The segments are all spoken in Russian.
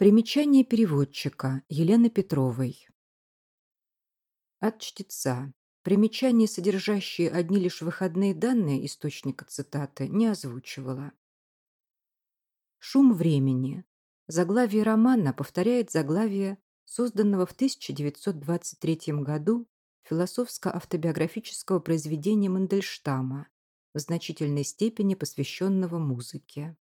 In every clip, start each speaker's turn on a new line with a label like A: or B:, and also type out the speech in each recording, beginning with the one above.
A: Примечание переводчика Елены Петровой. От чтеца. Примечание, содержащее одни лишь выходные данные источника цитаты, не озвучивало. «Шум времени». Заглавие романа повторяет заглавие, созданного в 1923 году философско-автобиографического произведения Мандельштама, в значительной степени посвященного музыке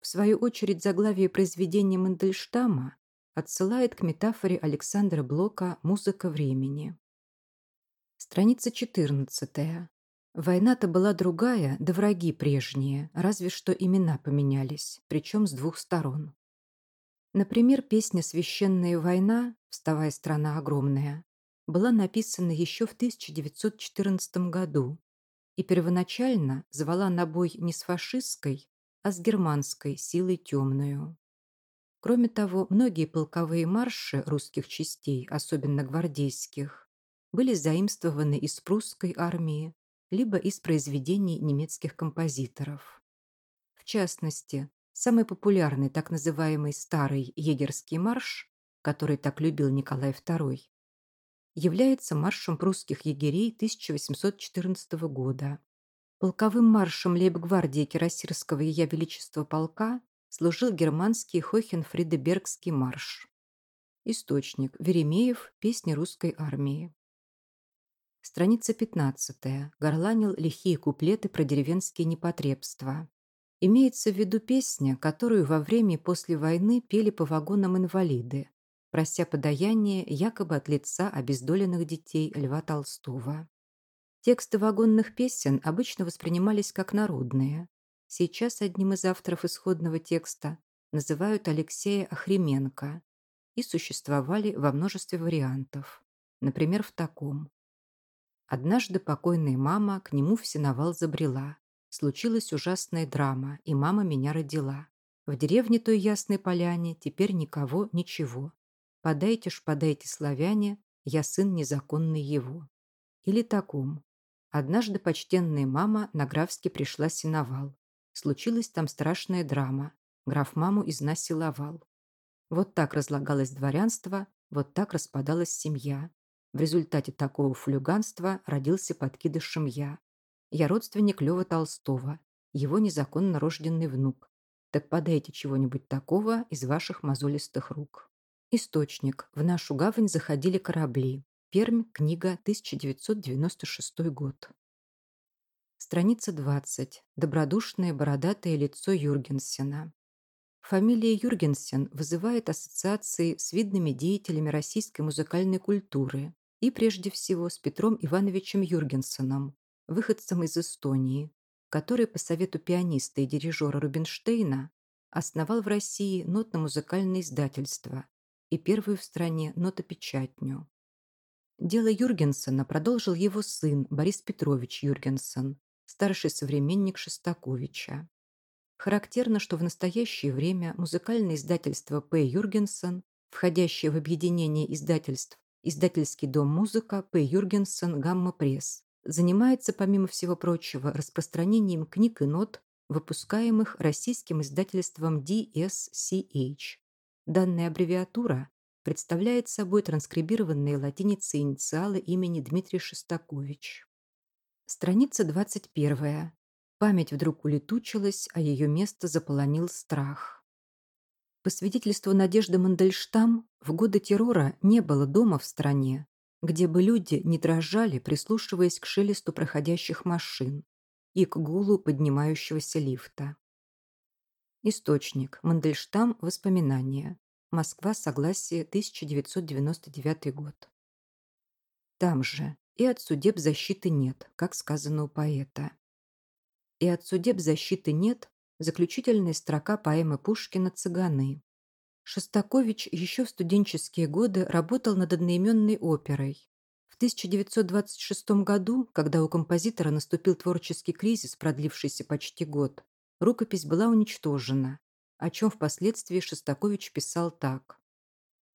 A: в свою очередь заглавие произведения Мандельштама отсылает к метафоре Александра Блока «Музыка времени». Страница 14. Война-то была другая, да враги прежние, разве что имена поменялись, причем с двух сторон. Например, песня «Священная война» «Вставая страна огромная» была написана еще в 1914 году и первоначально звала на бой не с фашистской, а с германской силой темную. Кроме того, многие полковые марши русских частей, особенно гвардейских, были заимствованы из прусской армии, либо из произведений немецких композиторов. В частности, самый популярный так называемый «старый егерский марш», который так любил Николай II, является маршем прусских егерей 1814 года, Полковым маршем лейб-гвардии Кирасирского и Я Величества полка служил германский Хохенфридебергский марш. Источник. Веремеев. Песни русской армии. Страница 15. Горланил лихие куплеты про деревенские непотребства. Имеется в виду песня, которую во время и после войны пели по вагонам инвалиды, прося подаяние якобы от лица обездоленных детей Льва Толстого. Тексты вагонных песен обычно воспринимались как народные. Сейчас одним из авторов исходного текста называют Алексея Охременко и существовали во множестве вариантов. Например, в таком. Однажды покойная мама к нему в сеновал забрела. Случилась ужасная драма, и мама меня родила. В деревне той ясной поляне теперь никого, ничего. Подайте ж, подайте, славяне, я сын незаконный его. Или таком. Однажды почтенная мама на Графске пришла синовал. Случилась там страшная драма. Граф маму изнасиловал. Вот так разлагалось дворянство, вот так распадалась семья. В результате такого флюганства родился подкидышем я. Я родственник Лёва Толстого, его незаконно рожденный внук. Так подайте чего-нибудь такого из ваших мозолистых рук. Источник. В нашу гавань заходили корабли. Пермь, книга, 1996 год. Страница 20. Добродушное бородатое лицо Юргенсена. Фамилия Юргенсен вызывает ассоциации с видными деятелями российской музыкальной культуры и прежде всего с Петром Ивановичем Юргенсеном, выходцем из Эстонии, который по совету пианиста и дирижера Рубинштейна основал в России нотно-музыкальное издательство и первую в стране нотопечатню. Дело Юргенсона продолжил его сын Борис Петрович Юргенсон, старший современник Шостаковича. Характерно, что в настоящее время музыкальное издательство П. Юргенсон, входящее в объединение издательств Издательский дом «Музыка» П. Юргенсон «Гамма Пресс», занимается, помимо всего прочего, распространением книг и нот, выпускаемых российским издательством DSCH. Данная аббревиатура представляет собой транскрибированные латиницей инициалы имени Дмитрий Шестакович. Страница 21. Память вдруг улетучилась, а ее место заполонил страх. По свидетельству Надежды Мандельштам, в годы террора не было дома в стране, где бы люди не дрожали, прислушиваясь к шелесту проходящих машин и к гулу поднимающегося лифта. Источник. Мандельштам. Воспоминания. Москва, Согласие, 1999 год. Там же и от судеб защиты нет, как сказано у поэта. И от судеб защиты нет заключительная строка поэмы Пушкина «Цыганы». Шостакович еще в студенческие годы работал над одноименной оперой. В 1926 году, когда у композитора наступил творческий кризис, продлившийся почти год, рукопись была уничтожена, о чем впоследствии Шостакович писал так.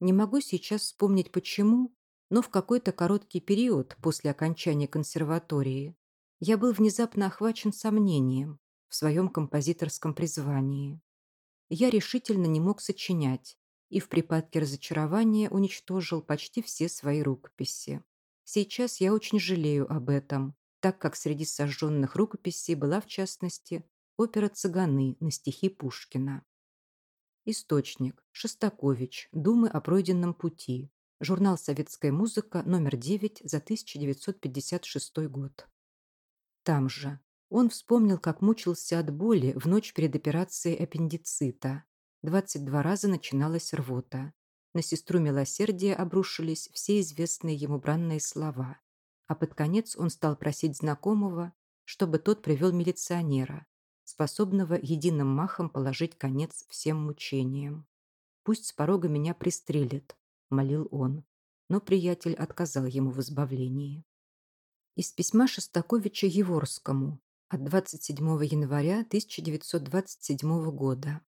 A: «Не могу сейчас вспомнить почему, но в какой-то короткий период после окончания консерватории я был внезапно охвачен сомнением в своем композиторском призвании. Я решительно не мог сочинять и в припадке разочарования уничтожил почти все свои рукописи. Сейчас я очень жалею об этом, так как среди сожженных рукописей была, в частности, опера «Цыганы» на стихи Пушкина. Источник. Шестакович Думы о пройденном пути. Журнал «Советская музыка» номер 9 за 1956 год. Там же. Он вспомнил, как мучился от боли в ночь перед операцией аппендицита. 22 раза начиналась рвота. На сестру милосердия обрушились все известные ему бранные слова. А под конец он стал просить знакомого, чтобы тот привел милиционера, способного единым махом положить конец всем мучениям. «Пусть с порога меня пристрелят», — молил он, но приятель отказал ему в избавлении. Из письма Шостаковича Еворскому от 27 января 1927 года.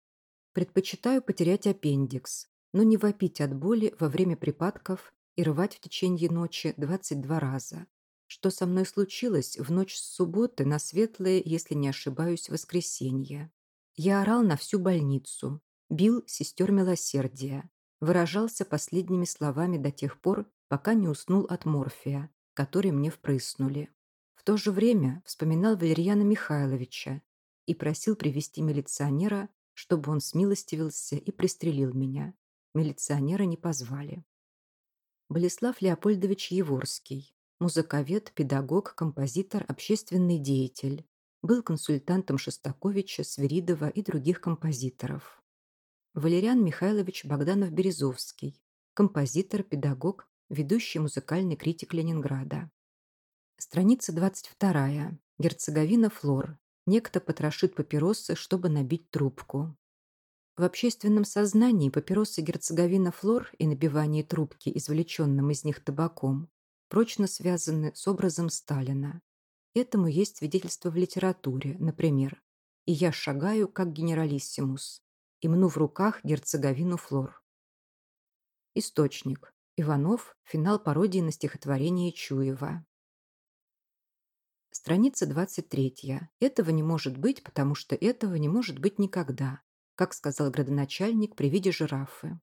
A: «Предпочитаю потерять аппендикс, но не вопить от боли во время припадков и рвать в течение ночи 22 раза, что со мной случилось в ночь с субботы на светлое, если не ошибаюсь, воскресенье. Я орал на всю больницу, бил сестер милосердия, выражался последними словами до тех пор, пока не уснул от морфия, который мне впрыснули. В то же время вспоминал Валерьяна Михайловича и просил привести милиционера, чтобы он смилостивился и пристрелил меня. Милиционера не позвали. Болеслав Леопольдович Еворский, музыковед, педагог, композитор, общественный деятель. Был консультантом Шостаковича, Свиридова и других композиторов. Валериан Михайлович Богданов-Березовский. Композитор, педагог, ведущий музыкальный критик Ленинграда. Страница 22. Герцеговина Флор. Некто потрошит папиросы, чтобы набить трубку. В общественном сознании папиросы Герцеговина Флор и набивание трубки, извлеченным из них табаком, прочно связаны с образом Сталина. Этому есть свидетельство в литературе, например, «И я шагаю, как генералиссимус, и мну в руках герцоговину Флор». Источник. Иванов. Финал пародии на стихотворение Чуева. Страница 23. Этого не может быть, потому что этого не может быть никогда, как сказал градоначальник при виде жирафы.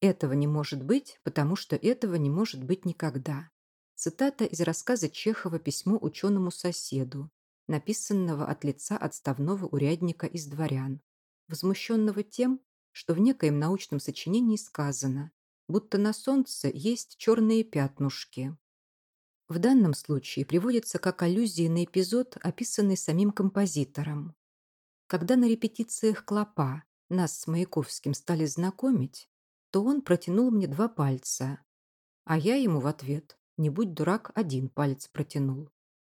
A: Этого не может быть, потому что этого не может быть никогда. Цитата из рассказа Чехова «Письмо ученому соседу», написанного от лица отставного урядника из дворян, возмущенного тем, что в некоем научном сочинении сказано, будто на солнце есть черные пятнушки. В данном случае приводится как аллюзия на эпизод, описанный самим композитором. Когда на репетициях «Клопа» нас с Маяковским стали знакомить, что он протянул мне два пальца. А я ему в ответ, не будь дурак, один палец протянул.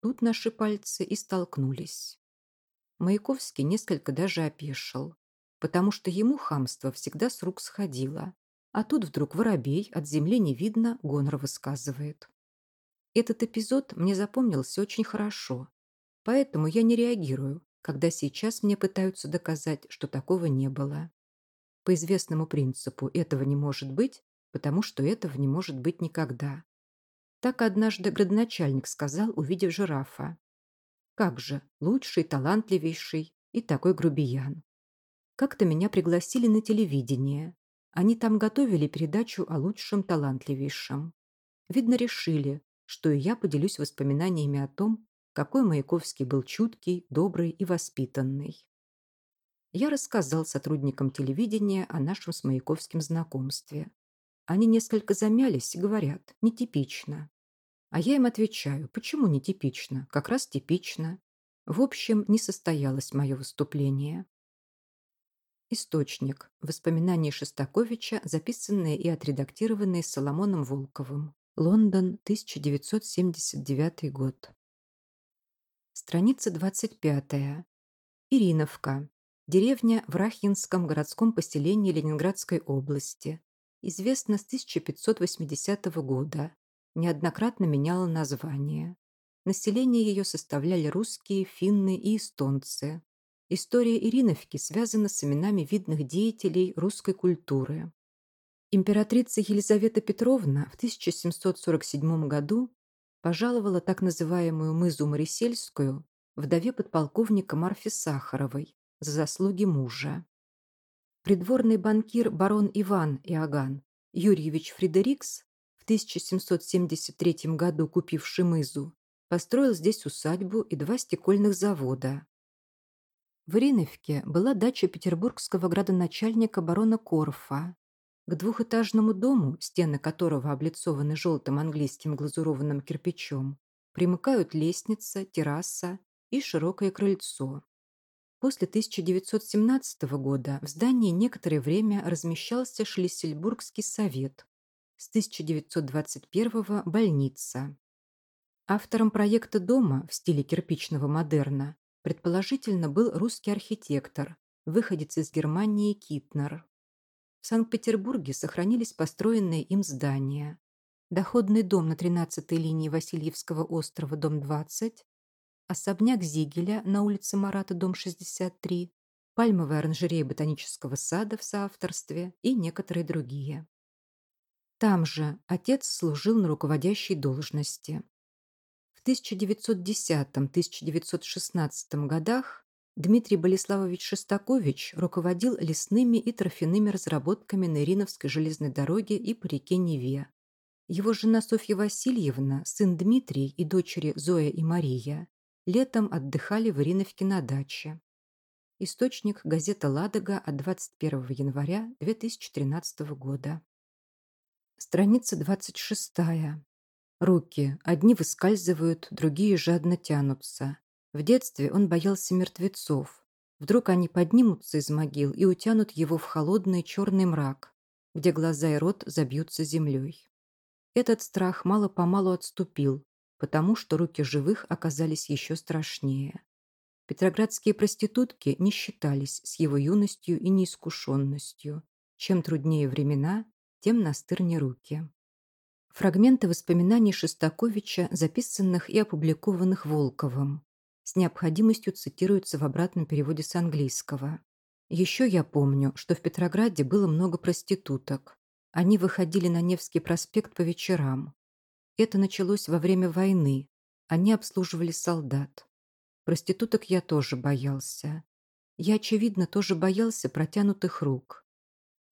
A: Тут наши пальцы и столкнулись. Маяковский несколько даже опешил, потому что ему хамство всегда с рук сходило. А тут вдруг воробей, от земли не видно, гонор высказывает. Этот эпизод мне запомнился очень хорошо, поэтому я не реагирую, когда сейчас мне пытаются доказать, что такого не было по известному принципу «этого не может быть, потому что этого не может быть никогда». Так однажды градоначальник сказал, увидев жирафа. «Как же, лучший, талантливейший и такой грубиян». Как-то меня пригласили на телевидение. Они там готовили передачу о лучшем, талантливейшем. Видно, решили, что и я поделюсь воспоминаниями о том, какой Маяковский был чуткий, добрый и воспитанный. Я рассказал сотрудникам телевидения о нашем с Маяковским знакомстве. Они несколько замялись и говорят «нетипично». А я им отвечаю «почему нетипично? Как раз типично». В общем, не состоялось мое выступление. Источник. Воспоминания Шостаковича, записанные и отредактированные Соломоном Волковым. Лондон, 1979 год. Страница 25. Ириновка. Деревня в Рахинском городском поселении Ленинградской области. Известна с 1580 года. Неоднократно меняла название. Население ее составляли русские, финны и эстонцы. История Ириновки связана с именами видных деятелей русской культуры. Императрица Елизавета Петровна в 1747 году пожаловала так называемую мызу Марисельскую вдове подполковника Марфи Сахаровой, за заслуги мужа. Придворный банкир барон Иван Иоганн Юрьевич Фредерикс, в 1773 году купивший мызу, построил здесь усадьбу и два стекольных завода. В Риневке была дача петербургского градоначальника барона Корфа. К двухэтажному дому, стены которого облицованы желтым английским глазурованным кирпичом, примыкают лестница, терраса и широкое крыльцо. После 1917 года в здании некоторое время размещался Шлиссельбургский совет, с 1921 – больница. Автором проекта дома в стиле кирпичного модерна предположительно был русский архитектор, выходец из Германии Китнер. В Санкт-Петербурге сохранились построенные им здания. Доходный дом на 13-й линии Васильевского острова, дом 20, особняк Зигеля на улице Марата, дом 63, пальмовая оранжерея ботанического сада в соавторстве и некоторые другие. Там же отец служил на руководящей должности. В 1910-1916 годах Дмитрий Болеславович Шестакович руководил лесными и торфяными разработками на Ириновской железной дороге и по реке Неве. Его жена Софья Васильевна, сын Дмитрий и дочери Зоя и Мария летом отдыхали Вариновки на даче. Источник – газета «Ладога» от 21 января 2013 года. Страница 26. Руки. Одни выскальзывают, другие жадно тянутся. В детстве он боялся мертвецов. Вдруг они поднимутся из могил и утянут его в холодный черный мрак, где глаза и рот забьются землей. Этот страх мало-помалу отступил, потому что руки живых оказались еще страшнее. Петроградские проститутки не считались с его юностью и неискушенностью. Чем труднее времена, тем настырнее руки. Фрагменты воспоминаний Шестаковича, записанных и опубликованных Волковым, с необходимостью цитируются в обратном переводе с английского. Еще я помню, что в Петрограде было много проституток. Они выходили на Невский проспект по вечерам. Это началось во время войны. Они обслуживали солдат. Проституток я тоже боялся. Я, очевидно, тоже боялся протянутых рук.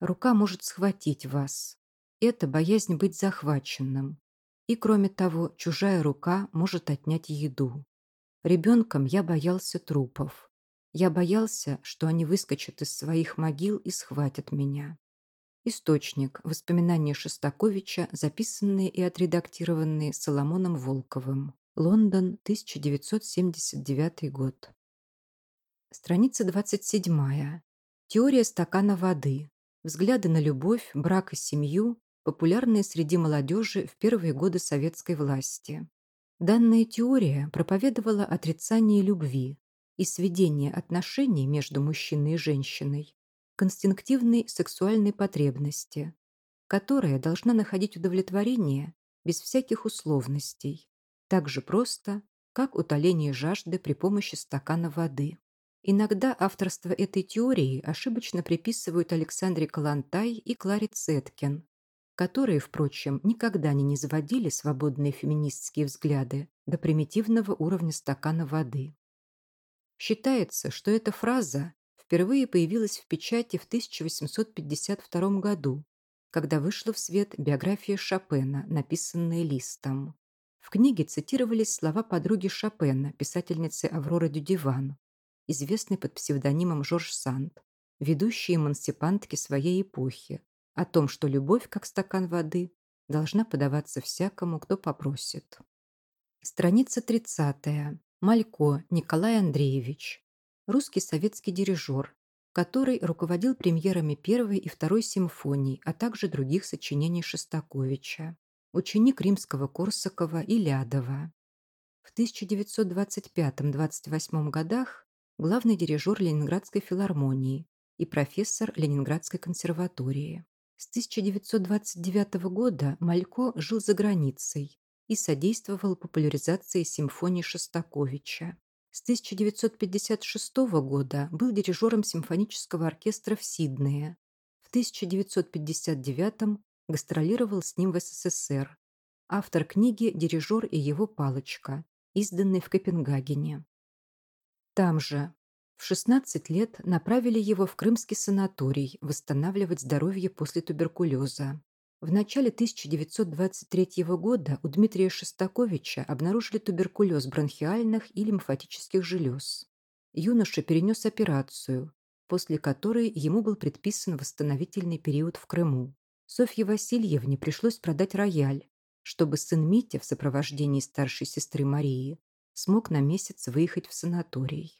A: Рука может схватить вас. Это боязнь быть захваченным. И, кроме того, чужая рука может отнять еду. Ребенком я боялся трупов. Я боялся, что они выскочат из своих могил и схватят меня. Источник. Воспоминания Шостаковича, записанные и отредактированные Соломоном Волковым. Лондон, 1979 год. Страница 27. Теория стакана воды. Взгляды на любовь, брак и семью, популярные среди молодежи в первые годы советской власти. Данная теория проповедовала отрицание любви и сведение отношений между мужчиной и женщиной к инстинктивной сексуальной потребности, которая должна находить удовлетворение без всяких условностей, так же просто, как утоление жажды при помощи стакана воды. Иногда авторство этой теории ошибочно приписывают Александре Калантай и Кларе Цеткин, которые, впрочем, никогда не низводили свободные феминистские взгляды до примитивного уровня стакана воды. Считается, что эта фраза впервые появилась в печати в 1852 году, когда вышла в свет биография Шопена, написанная Листом. В книге цитировались слова подруги Шопена, писательницы Авроры Дюдиван, известной под псевдонимом Жорж Санд, ведущей эмансипантки своей эпохи, о том, что любовь, как стакан воды, должна подаваться всякому, кто попросит. Страница 30. Малько Николай Андреевич русский советский дирижер, который руководил премьерами первой и второй симфоний, а также других сочинений Шостаковича, ученик римского Корсакова и Лядова. В 1925-28 годах главный дирижер Ленинградской филармонии и профессор Ленинградской консерватории. С 1929 года Малько жил за границей и содействовал популяризации симфонии Шостаковича. С 1956 года был дирижером симфонического оркестра в Сиднее. В 1959 гастролировал с ним в СССР. Автор книги «Дирижер и его палочка», изданной в Копенгагене. Там же в 16 лет направили его в крымский санаторий восстанавливать здоровье после туберкулеза. В начале 1923 года у Дмитрия Шестаковича обнаружили туберкулез бронхиальных и лимфатических желез. Юноша перенес операцию, после которой ему был предписан восстановительный период в Крыму. Софье Васильевне пришлось продать рояль, чтобы сын Митя в сопровождении старшей сестры Марии смог на месяц выехать в санаторий.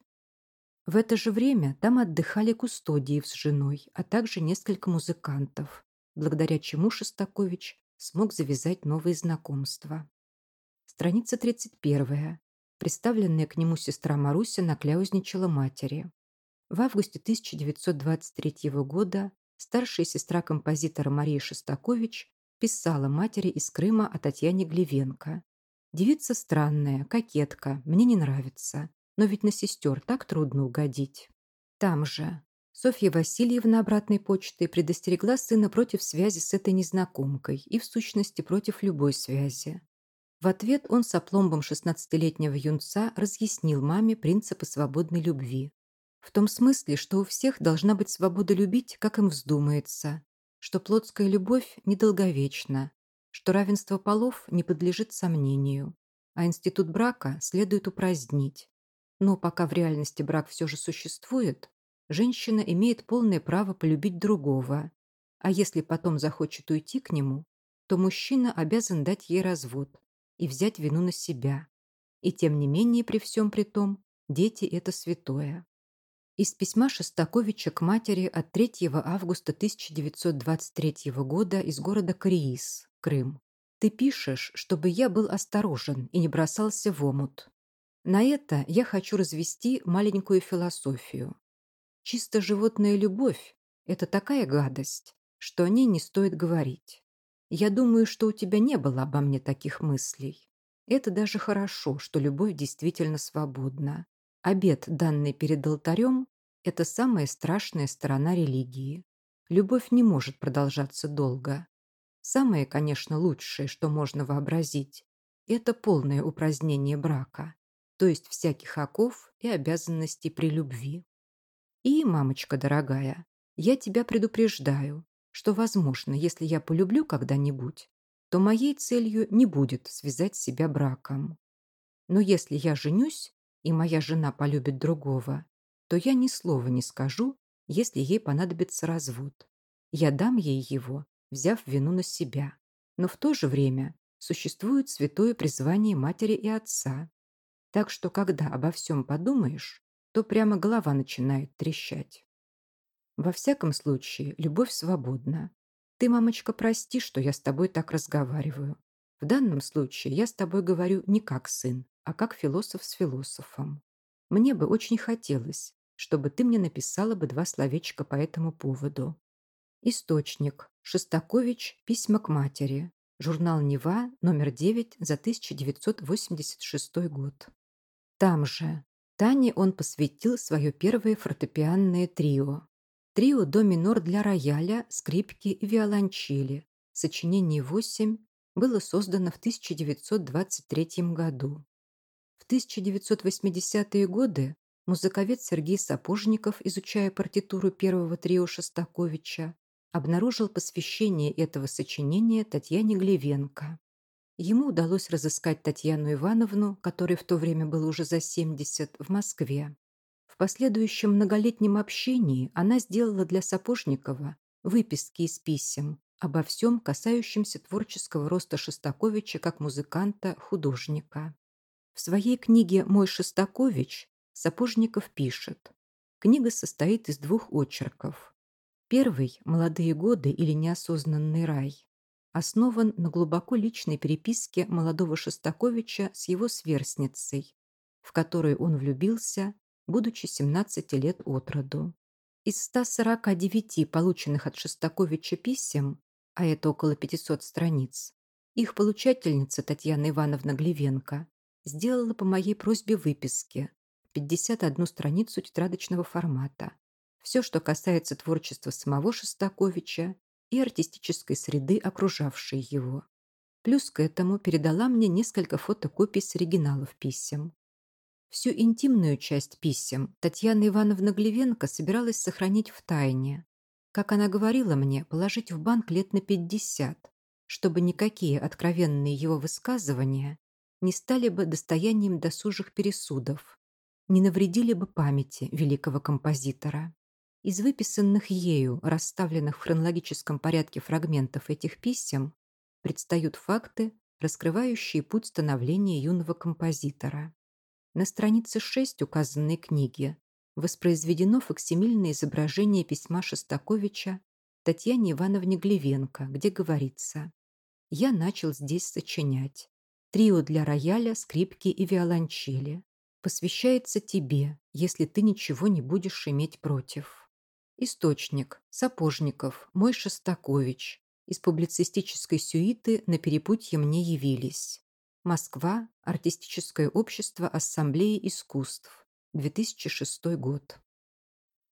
A: В это же время там отдыхали кустодиев с женой, а также несколько музыкантов благодаря чему Шестакович смог завязать новые знакомства. Страница 31. Представленная к нему сестра Маруся накляузничала матери. В августе 1923 года старшая сестра композитора Мария Шестакович писала матери из Крыма о Татьяне Глевенко. «Девица странная, кокетка, мне не нравится. Но ведь на сестер так трудно угодить». Там же, Софья Васильевна обратной почты предостерегла сына против связи с этой незнакомкой и, в сущности, против любой связи. В ответ он с опломбом 16-летнего юнца разъяснил маме принципы свободной любви. В том смысле, что у всех должна быть свобода любить, как им вздумается, что плотская любовь недолговечна, что равенство полов не подлежит сомнению, а институт брака следует упразднить. Но пока в реальности брак все же существует, женщина имеет полное право полюбить другого, а если потом захочет уйти к нему, то мужчина обязан дать ей развод и взять вину на себя. И тем не менее, при всем при том, дети – это святое. Из письма Шостаковича к матери от 3 августа 1923 года из города Криис, Крым. «Ты пишешь, чтобы я был осторожен и не бросался в омут. На это я хочу развести маленькую философию. Чисто животная любовь — это такая гадость, что о ней не стоит говорить. Я думаю, что у тебя не было обо мне таких мыслей. Это даже хорошо, что любовь действительно свободна. Обед, данный перед алтарем, — это самая страшная сторона религии. Любовь не может продолжаться долго. Самое, конечно, лучшее, что можно вообразить, — это полное упразднение брака, то есть всяких оков и обязанностей при любви. И, мамочка дорогая, я тебя предупреждаю, что, возможно, если я полюблю когда-нибудь, то моей целью не будет связать себя браком. Но если я женюсь, и моя жена полюбит другого, то я ни слова не скажу, если ей понадобится развод. Я дам ей его, взяв вину на себя. Но в то же время существует святое призвание матери и отца. Так что, когда обо всем подумаешь, то прямо голова начинает трещать. Во всяком случае, любовь свободна. Ты, мамочка, прости, что я с тобой так разговариваю. В данном случае я с тобой говорю не как сын, а как философ с философом. Мне бы очень хотелось, чтобы ты мне написала бы два словечка по этому поводу. Источник. Шостакович. Письма к матери. Журнал «Нева», номер 9 за 1986 год. Там же. Тане он посвятил свое первое фортепианное трио. Трио до минор для рояля, скрипки и виолончели. Сочинение 8 было создано в 1923 году. В 1980-е годы музыковед Сергей Сапожников, изучая партитуру первого трио Шостаковича, обнаружил посвящение этого сочинения Татьяне Глевенко. Ему удалось разыскать Татьяну Ивановну, которой в то время было уже за 70, в Москве. В последующем многолетнем общении она сделала для Сапожникова выписки из писем обо всем, касающемся творческого роста Шостаковича как музыканта-художника. В своей книге «Мой Шостакович» Сапожников пишет. Книга состоит из двух очерков. Первый – «Молодые годы» или «Неосознанный рай» основан на глубоко личной переписке молодого Шостаковича с его сверстницей, в которую он влюбился, будучи 17 лет от роду. Из 149 полученных от Шостаковича писем, а это около 500 страниц, их получательница Татьяна Ивановна Глевенко сделала по моей просьбе выписки 51 страницу тетрадочного формата. Все, что касается творчества самого Шостаковича и артистической среды, окружавшей его. Плюс к этому передала мне несколько фотокопий с оригиналов писем. Всю интимную часть писем Татьяна Ивановна Глевенко собиралась сохранить в тайне. Как она говорила мне, положить в банк лет на 50, чтобы никакие откровенные его высказывания не стали бы достоянием досужих пересудов, не навредили бы памяти великого композитора. Из выписанных ею, расставленных в хронологическом порядке фрагментов этих писем, предстают факты, раскрывающие путь становления юного композитора. На странице 6 указанной книги воспроизведено фоксимильное изображение письма Шостаковича Татьяне Ивановне Глевенко, где говорится «Я начал здесь сочинять. Трио для рояля, скрипки и виолончели. Посвящается тебе, если ты ничего не будешь иметь против». Источник. Сапожников. Мой Шостакович. Из публицистической сюиты «На перепутье мне явились». Москва. Артистическое общество Ассамблеи искусств. 2006 год.